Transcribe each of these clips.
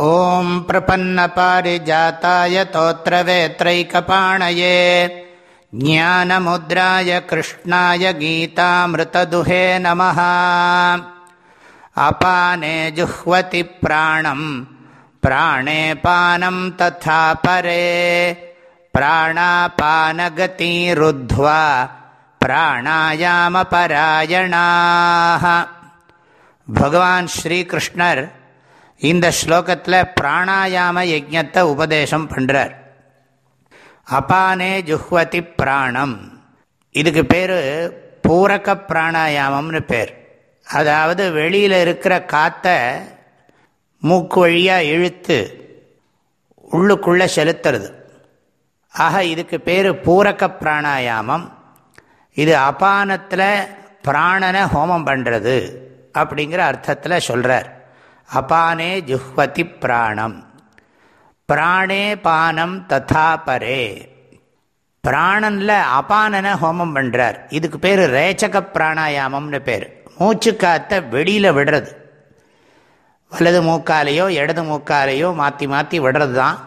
ॐ प्रपन्नपारिजाताय तोत्रवेत्रैकपाणये ज्ञानमुद्राय कृष्णाय गीतामृतदुहे नमः। अपाने जुह्वति प्राणम् प्राणे पानं तथा परे प्राणापानगतिरुद्ध्वा प्राणायामपरायणाः। भगवान् श्रीकृष्णर् இந்த ஸ்லோகத்தில் பிராணாயாம யஜத்தை உபதேசம் பண்ணுறார் அபானே ஜுஹ்வதி பிராணம். இதுக்கு பேர் பூரக பிராணாயாமம்னு பேர். அதாவது வெளியில் இருக்கிற காற்றை மூக்கு வழியாக இழுத்து உள்ளுக்குள்ளே செலுத்துறது. ஆக இதுக்கு பேர் பூரக்க பிராணாயாமம். இது அபானத்தில் பிராணனை ஹோமம் பண்ணுறது அப்படிங்கிற அர்த்தத்தில் சொல்கிறார் அபானே ஜுஹ்வதி பிராணம். பிராணே பானம் ததா பரே. பிராணனில் அபானனை ஹோமம் பண்ணுறார் இதுக்கு பேர் ரேச்சக பிராணாயாமம்னு பேர். மூச்சு காற்றை வெளியில் விடுறது. வலது மூக்காலேயோ இடது மூக்காலேயோ மாற்றி மாற்றி விடுறது தான்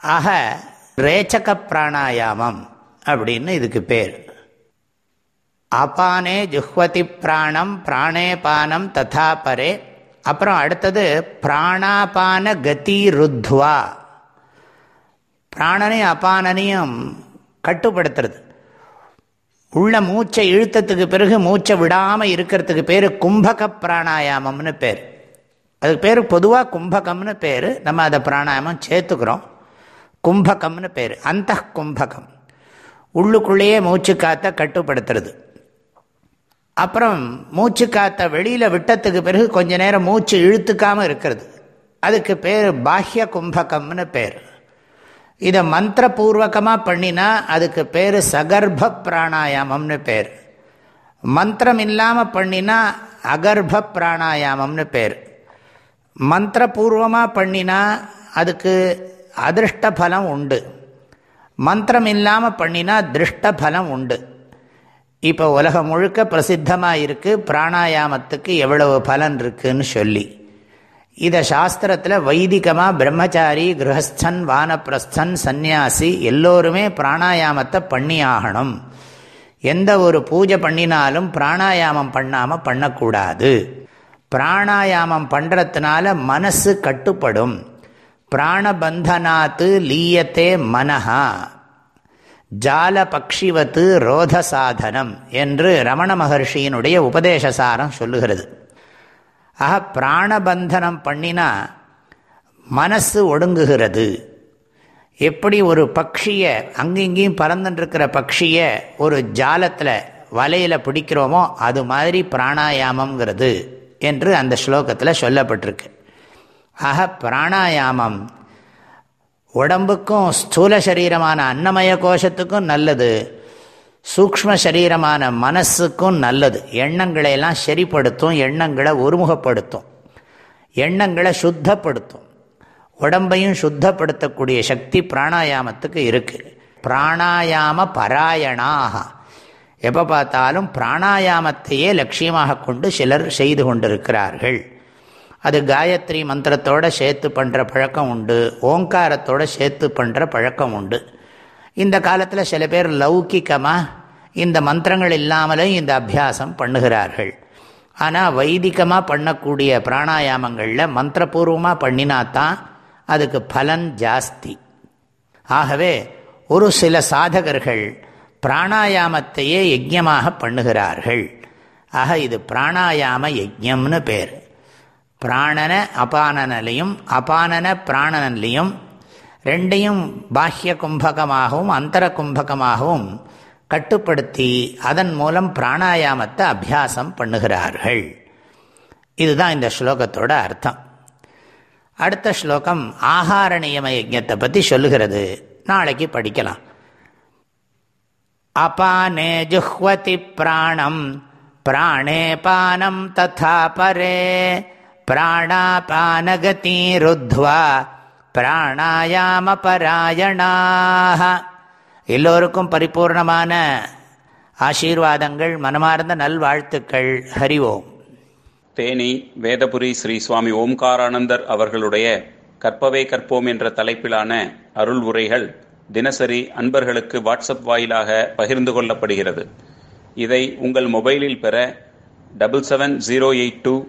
ஆக ரேச்சக பிராணாயாமம் அப்படின்னு இதுக்கு பேர். அபானே ஜுஹ்வதி பிராணம் பிராணேபானம் ததா பரே. அப்புறம் அடுத்தது பிராணாபான கதி ருத்வா. பிராணனையும் அபானனையும் கட்டுப்படுத்துறது. உள்ள மூச்சை இழுத்தத்துக்கு பிறகு மூச்சை விடாமல் இருக்கிறதுக்கு பேர் கும்பக பிராணாயாமம்னு பேர். அதுக்கு பேர் பொதுவாக கும்பகம்னு பேர். நம்ம அதை பிராணாயாமம் சேர்த்துக்கிறோம். கும்பகம்னு பேர். அந்த கும்பகம். உள்ளுக்குள்ளேயே மூச்சு காத்த கட்டுப்படுத்துறது. அப்புறம் மூச்சு காத்த வெளியில் விட்டத்துக்கு பிறகு கொஞ்ச நேரம் மூச்சு இழுத்துக்காமல் இருக்கிறது. அதுக்கு பேர் பாஹ்ய கும்பகம்னு பேர். இதை மந்திரபூர்வகமாக பண்ணினா அதுக்கு பேர் சகர்ப்ப பிராணாயாமம்னு பேர். மந்திரம் இல்லாமல் பண்ணினா அகர்ப்ப பிராணாயாமம்னு பேர். மந்திரபூர்வமாக பண்ணினா அதுக்கு அதிர்ஷ்ட பலம் உண்டு. மந்திரம் இல்லாமல் பண்ணினா திருஷ்ட பலம் உண்டு. இப்போ உலகம் முழுக்க பிரசித்தமாக இருக்குது பிராணாயாமத்துக்கு எவ்வளவு பலன் இருக்குதுன்னு சொல்லி. இதை சாஸ்திரத்தில் வைதிகமாக பிரம்மச்சாரி கிரகஸ்தன் வானப்பிரஸ்தன் சந்நியாசி எல்லோருமே பிராணாயாமத்தை பண்ணி ஆகணும். எந்த ஒரு பூஜை பண்ணினாலும் பிராணாயாமம் பண்ணாமல் பண்ணக்கூடாது. பிராணாயாமம் பண்ணுறதுனால மனசு கட்டுப்படும். பிராணபந்தனாத்து லீயத்தே மனஹா. ஜால பக்ஷிவத்து ரோத சாதனம் என்று ரமண மகர்ஷியினுடைய உபதேசசாரம் சொல்லுகிறது. ஆக பிராணபந்தனம் பண்ணினா மனசு ஒடுங்குகிறது. எப்படி ஒரு பக்ஷியை அங்கிங்கேயும் பறந்துட்டுருக்கிற பக்ஷியை ஒரு ஜாலத்தில் வலையில் பிடிக்கிறோமோ அது மாதிரி பிராணாயாமங்கிறது என்று அந்த ஸ்லோகத்தில் சொல்லப்பட்டிருக்கு. ஆக பிராணாயாமம் உடம்புக்கும் ஸ்தூல சரீரமான அன்னமய கோஷத்துக்கும் நல்லது. சூக்ம சரீரமான மனசுக்கும் நல்லது. எண்ணங்களை எல்லாம் சரிப்படுத்தும் எண்ணங்களை ஒருமுகப்படுத்தும். எண்ணங்களை சுத்தப்படுத்தும். உடம்பையும் சுத்தப்படுத்தக்கூடிய சக்தி பிராணாயாமத்துக்கு இருக்குது பிராணாயாம பராயணாக எப்போ பார்த்தாலும் பிராணாயாமத்தையே லட்சியமாக கொண்டு சிலர் செய்து கொண்டிருக்கிறார்கள். அது காயத்ரி மந்திரத்தோடு சேர்த்து பண்ணுற பழக்கம் உண்டு ஓங்காரத்தோடு சேர்த்து பண்ணுற பழக்கம் உண்டு. இந்த காலத்தில் சில பேர் லௌக்கிகமாக இந்த மந்திரங்கள் இல்லாமலும் இந்த அபியாசம் பண்ணுகிறார்கள். ஆனால் வைதிகமாக பண்ணக்கூடிய பிராணாயாமங்களில் மந்திரபூர்வமாக பண்ணினாதான் அதுக்கு பலன் ஜாஸ்தி. ஆகவே ஒரு சில சாதகர்கள் பிராணாயாமத்தையே யஜ்யமாக பண்ணுகிறார்கள். ஆக இது பிராணாயாம யஜ்யம்னு பேர். பிராணன அபானனிலையும் அபானன பிராணனிலையும் ரெண்டையும் பாஹ்ய கும்பகமாகவும் அந்தர கும்பகமாகவும் கட்டுப்படுத்தி அதன் மூலம் பிராணாயாமத்தை அபியாசம் பண்ணுகிறார்கள். இதுதான் இந்த ஸ்லோகத்தோட அர்த்தம். அடுத்த ஸ்லோகம் ஆகார நியம யஜத்தை பற்றி சொல்லுகிறது. நாளைக்கு படிக்கலாம். அபானே ஜுஹ்வதி பிராணம் பிராணே பானம் ததா பரே. பிராணாபானகதீருத்வா பிராணாயாம பராயணாக எல்லோருக்கும் பரிபூர்ணமான ஆசீர்வாதங்கள் மனமார்ந்த நல்வாழ்த்துக்கள். ஹரி ஓம். தேனி வேதபுரி ஸ்ரீ சுவாமி ஓம்காரானந்தர் அவர்களுடைய கற்பவே கற்போம் என்ற தலைப்பிலான அருள் உரைகள் தினசரி அன்பர்களுக்கு வாட்ஸ்அப் வாயிலாக பகிர்ந்து கொள்ளப்படுகிறது. இதை உங்கள் மொபைலில் பெற double seven zero eight two